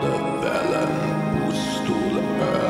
de who stole el. Én